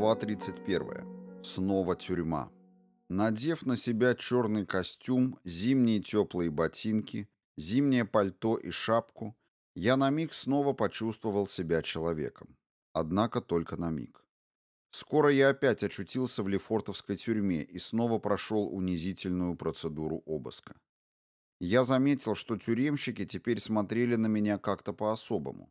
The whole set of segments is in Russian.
Глава 31. Снова тюрьма. Надев на себя черный костюм, зимние теплые ботинки, зимнее пальто и шапку, я на миг снова почувствовал себя человеком. Однако только на миг. Скоро я опять очутился в Лефортовской тюрьме и снова прошел унизительную процедуру обыска. Я заметил, что тюремщики теперь смотрели на меня как-то по-особому.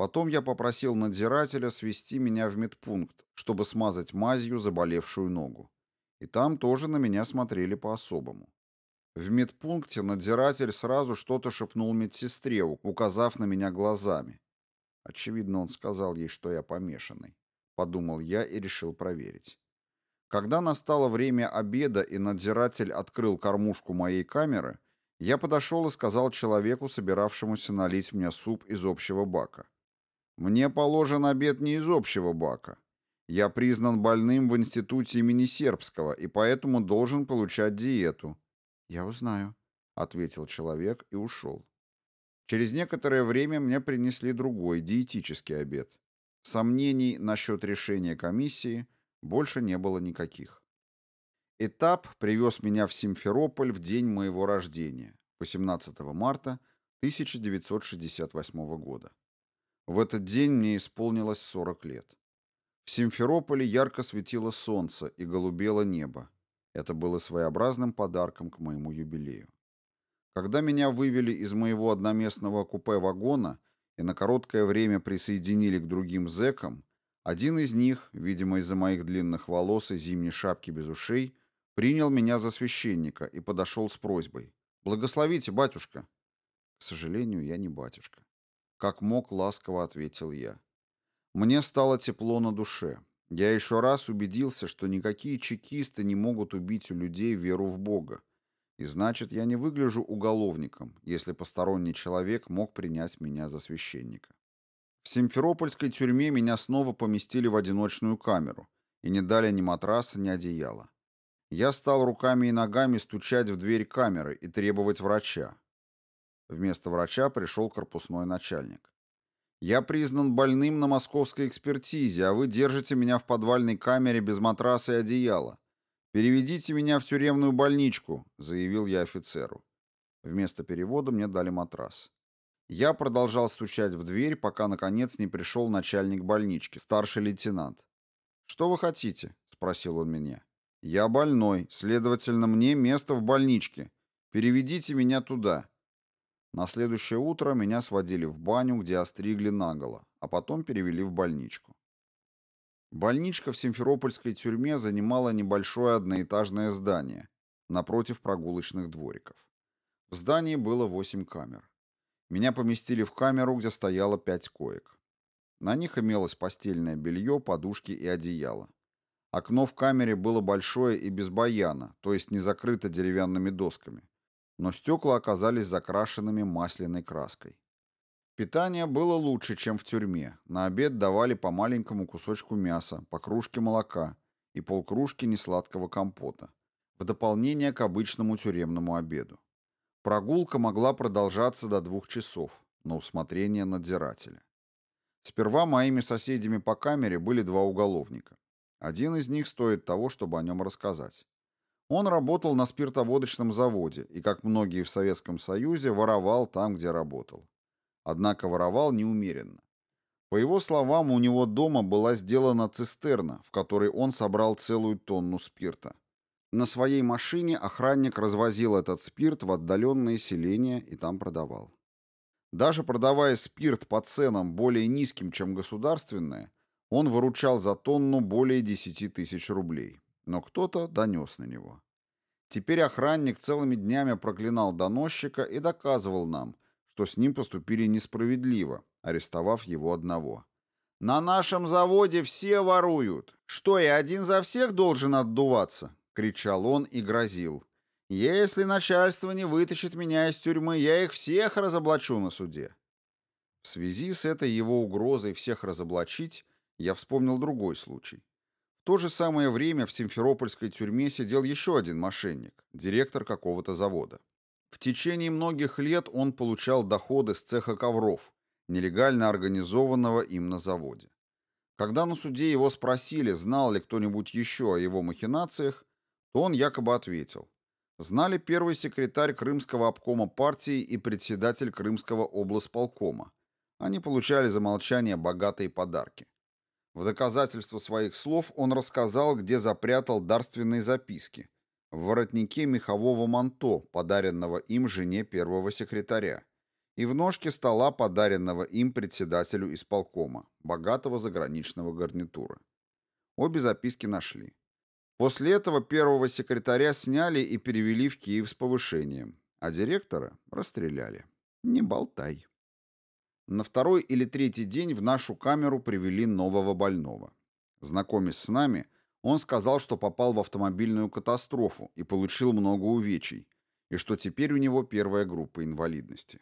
Потом я попросил надзирателя свести меня в медпункт, чтобы смазать мазью заболевшую ногу. И там тоже на меня смотрели по-особому. В медпункте надзиратель сразу что-то шепнул медсестре, указав на меня глазами. Очевидно, он сказал ей, что я помешанный. Подумал я и решил проверить. Когда настало время обеда и надзиратель открыл кормушку моей камеры, я подошел и сказал человеку, собиравшемуся налить мне суп из общего бака. Мне положен обед не из общего бака. Я признан больным в институте имени Сербского и поэтому должен получать диету. Я узнаю, ответил человек и ушел. Через некоторое время мне принесли другой диетический обед. Сомнений насчет решения комиссии больше не было никаких. Этап привез меня в Симферополь в день моего рождения, 18 марта 1968 года. В этот день мне исполнилось 40 лет. В Симферополе ярко светило солнце и голубело небо. Это было своеобразным подарком к моему юбилею. Когда меня вывели из моего одноместного купе-вагона и на короткое время присоединили к другим зэкам, один из них, видимо из-за моих длинных волос и зимней шапки без ушей, принял меня за священника и подошел с просьбой «Благословите, батюшка». К сожалению, я не батюшка. Как мог, ласково ответил я. Мне стало тепло на душе. Я еще раз убедился, что никакие чекисты не могут убить у людей веру в Бога. И значит, я не выгляжу уголовником, если посторонний человек мог принять меня за священника. В Симферопольской тюрьме меня снова поместили в одиночную камеру и не дали ни матраса, ни одеяла. Я стал руками и ногами стучать в дверь камеры и требовать врача. Вместо врача пришел корпусной начальник. «Я признан больным на московской экспертизе, а вы держите меня в подвальной камере без матраса и одеяла. Переведите меня в тюремную больничку», — заявил я офицеру. Вместо перевода мне дали матрас. Я продолжал стучать в дверь, пока, наконец, не пришел начальник больнички, старший лейтенант. «Что вы хотите?» — спросил он меня. «Я больной, следовательно, мне место в больничке. Переведите меня туда. На следующее утро меня сводили в баню, где остригли наголо, а потом перевели в больничку. Больничка в Симферопольской тюрьме занимала небольшое одноэтажное здание напротив прогулочных двориков. В здании было восемь камер. Меня поместили в камеру, где стояло пять коек. На них имелось постельное белье, подушки и одеяло. Окно в камере было большое и без баяна, то есть не закрыто деревянными досками но стекла оказались закрашенными масляной краской. Питание было лучше, чем в тюрьме. На обед давали по маленькому кусочку мяса, по кружке молока и полкружки несладкого компота, в дополнение к обычному тюремному обеду. Прогулка могла продолжаться до двух часов, на усмотрение надзирателя. Сперва моими соседями по камере были два уголовника. Один из них стоит того, чтобы о нем рассказать. Он работал на спиртоводочном заводе и, как многие в Советском Союзе, воровал там, где работал. Однако воровал неумеренно. По его словам, у него дома была сделана цистерна, в которой он собрал целую тонну спирта. На своей машине охранник развозил этот спирт в отдаленные селения и там продавал. Даже продавая спирт по ценам более низким, чем государственные, он выручал за тонну более 10 тысяч рублей но кто-то донес на него. Теперь охранник целыми днями проклинал доносчика и доказывал нам, что с ним поступили несправедливо, арестовав его одного. «На нашем заводе все воруют. Что, я один за всех должен отдуваться?» — кричал он и грозил. «Если начальство не вытащит меня из тюрьмы, я их всех разоблачу на суде». В связи с этой его угрозой всех разоблачить, я вспомнил другой случай то же самое время в Симферопольской тюрьме сидел еще один мошенник, директор какого-то завода. В течение многих лет он получал доходы с цеха ковров, нелегально организованного им на заводе. Когда на суде его спросили, знал ли кто-нибудь еще о его махинациях, то он якобы ответил. Знали первый секретарь Крымского обкома партии и председатель Крымского облсполкома. Они получали за молчание богатые подарки. В доказательство своих слов он рассказал, где запрятал дарственные записки. В воротнике мехового манто, подаренного им жене первого секретаря, и в ножке стола, подаренного им председателю исполкома, богатого заграничного гарнитура. Обе записки нашли. После этого первого секретаря сняли и перевели в Киев с повышением, а директора расстреляли. Не болтай. На второй или третий день в нашу камеру привели нового больного. Знакомясь с нами, он сказал, что попал в автомобильную катастрофу и получил много увечий, и что теперь у него первая группа инвалидности.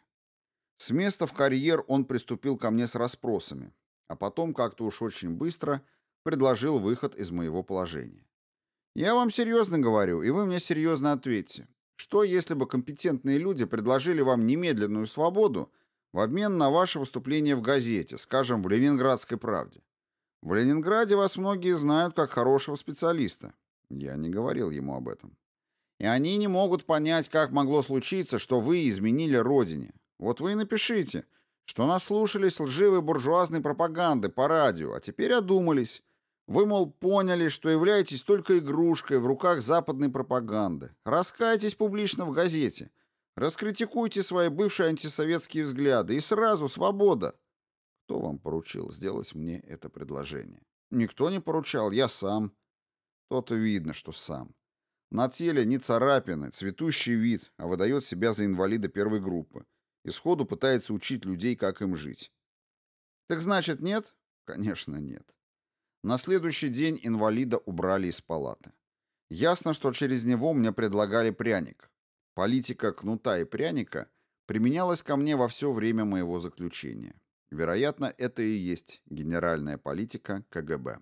С места в карьер он приступил ко мне с расспросами, а потом как-то уж очень быстро предложил выход из моего положения. Я вам серьезно говорю, и вы мне серьезно ответьте. Что, если бы компетентные люди предложили вам немедленную свободу в обмен на ваше выступление в газете, скажем, в «Ленинградской правде»? В Ленинграде вас многие знают как хорошего специалиста. Я не говорил ему об этом. И они не могут понять, как могло случиться, что вы изменили родине, вот вы и напишите, что наслушались лживой буржуазной пропаганды по радио, а теперь одумались. Вы, мол, поняли, что являетесь только игрушкой в руках западной пропаганды. Раскайтесь публично в газете. Раскритикуйте свои бывшие антисоветские взгляды, и сразу свобода. Кто вам поручил сделать мне это предложение? Никто не поручал, я сам. То-то видно, что сам. На теле не царапины, цветущий вид, а выдает себя за инвалида первой группы и сходу пытается учить людей, как им жить. Так значит, нет? Конечно, нет. На следующий день инвалида убрали из палаты. Ясно, что через него мне предлагали пряник. Политика кнута и пряника применялась ко мне во все время моего заключения. Вероятно, это и есть генеральная политика КГБ.